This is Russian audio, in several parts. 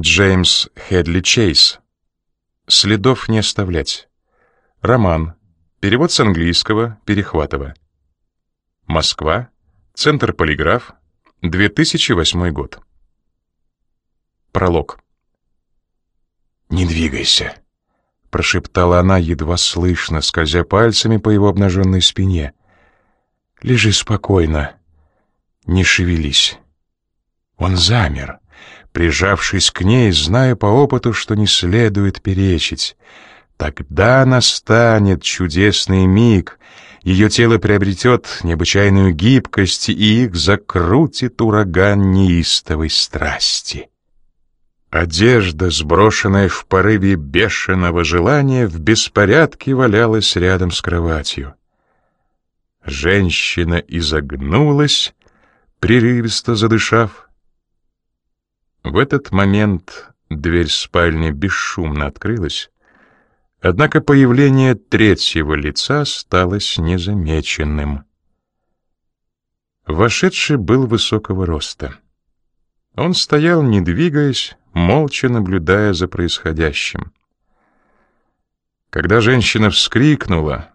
Джеймс Хедли Чейз. Следов не оставлять. Роман. Перевод с английского Перехватова. Москва. Центр Полиграф. 2008 год. Пролог. «Не двигайся», — прошептала она едва слышно, скользя пальцами по его обнаженной спине. «Лежи спокойно, не шевелись». Он замер прижавшись к ней, зная по опыту, что не следует перечить. Тогда настанет чудесный миг, ее тело приобретет необычайную гибкость, и их закрутит ураган неистовой страсти. Одежда, сброшенная в порыве бешеного желания, в беспорядке валялась рядом с кроватью. Женщина изогнулась, прерывисто задышав, в этот момент дверь спальни бесшумно открылась, однако появление третьего лица осталось незамеченным. Вошедший был высокого роста. Он стоял, не двигаясь, молча наблюдая за происходящим. Когда женщина вскрикнула,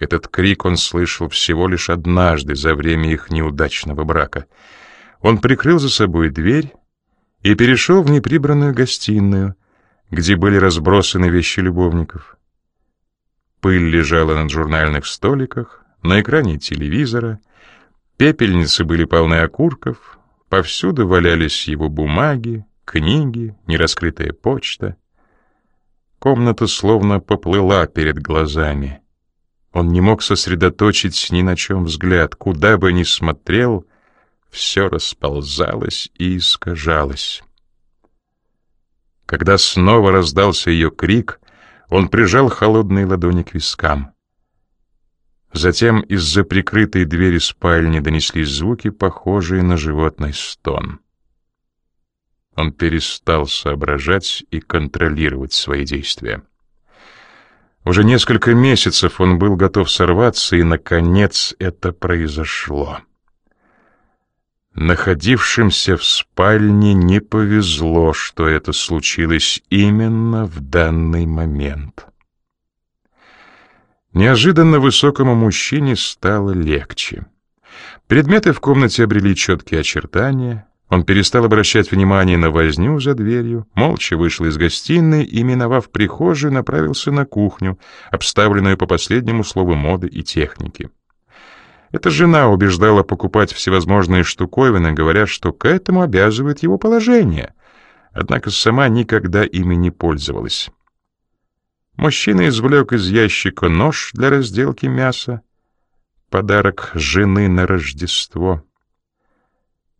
этот крик он слышал всего лишь однажды за время их неудачного брака. Он прикрыл за собой дверь и перешел в неприбранную гостиную, где были разбросаны вещи любовников. Пыль лежала на журнальных столиках, на экране телевизора, пепельницы были полны окурков, повсюду валялись его бумаги, книги, нераскрытая почта. Комната словно поплыла перед глазами. Он не мог сосредоточить ни на чем взгляд, куда бы ни смотрел — все расползалось и искажалось. Когда снова раздался ее крик, он прижал холодные ладони к вискам. Затем из-за прикрытой двери спальни донеслись звуки, похожие на животный стон. Он перестал соображать и контролировать свои действия. Уже несколько месяцев он был готов сорваться, и, наконец, это произошло. Находившимся в спальне не повезло, что это случилось именно в данный момент. Неожиданно высокому мужчине стало легче. Предметы в комнате обрели четкие очертания. Он перестал обращать внимание на возню за дверью, молча вышел из гостиной и, миновав прихожую, направился на кухню, обставленную по последнему слову моды и техники. Эта жена убеждала покупать всевозможные штуковины, говоря, что к этому обязывает его положение. Однако сама никогда ими не пользовалась. Мужчина извлек из ящика нож для разделки мяса. Подарок жены на Рождество.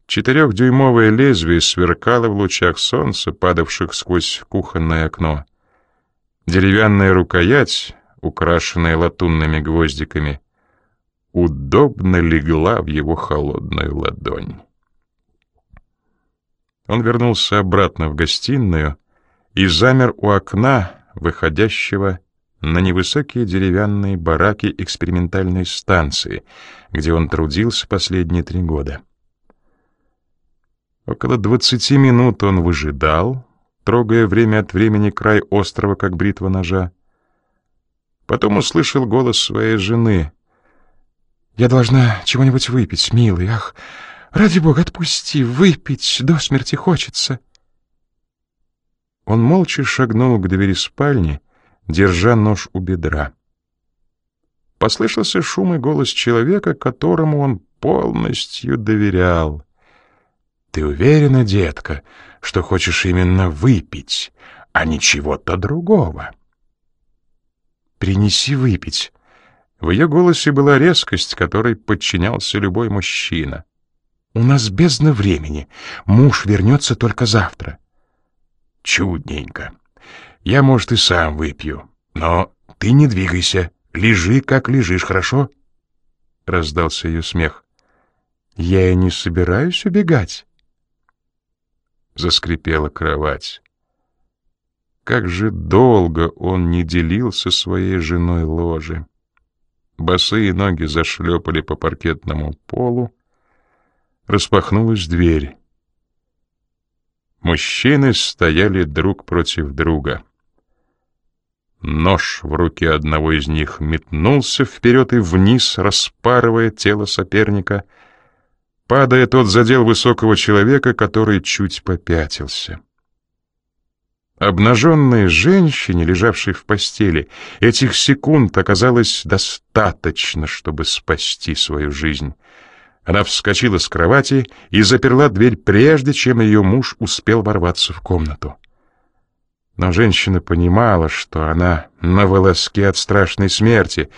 Четырехдюймовое лезвие сверкало в лучах солнца, падавших сквозь кухонное окно. Деревянная рукоять, украшенная латунными гвоздиками — удобно легла в его холодную ладонь. Он вернулся обратно в гостиную и замер у окна, выходящего на невысокие деревянные бараки экспериментальной станции, где он трудился последние три года. Около двадцати минут он выжидал, трогая время от времени край острова, как бритва ножа. Потом услышал голос своей жены — я должна чего-нибудь выпить, милый. Ах, ради бога, отпусти, выпить до смерти хочется. Он молча шагнул к двери спальни, держа нож у бедра. Послышался шум и голос человека, которому он полностью доверял. «Ты уверена, детка, что хочешь именно выпить, а не чего-то другого?» «Принеси выпить», в ее голосе была резкость, которой подчинялся любой мужчина. «У нас бездна времени. Муж вернется только завтра». «Чудненько. Я, может, и сам выпью. Но ты не двигайся. Лежи, как лежишь, хорошо?» Раздался ее смех. «Я и не собираюсь убегать». Заскрипела кровать. Как же долго он не делился своей женой ложе. Босые ноги зашлепали по паркетному полу. Распахнулась дверь. Мужчины стояли друг против друга. Нож в руке одного из них метнулся вперед и вниз, распарывая тело соперника. Падая, тот задел высокого человека, который чуть попятился. Обнаженной женщине, лежавшей в постели, этих секунд оказалось достаточно, чтобы спасти свою жизнь. Она вскочила с кровати и заперла дверь прежде, чем ее муж успел ворваться в комнату. Но женщина понимала, что она на волоске от страшной смерти,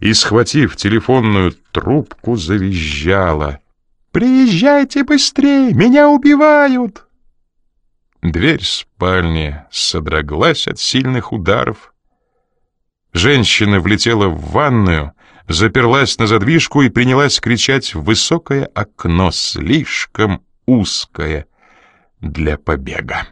и, схватив телефонную трубку, завизжала. «Приезжайте быстрее! Меня убивают!» Дверь спальни содроглась от сильных ударов. Женщина влетела в ванную, заперлась на задвижку и принялась кричать в высокое окно, слишком узкое для побега.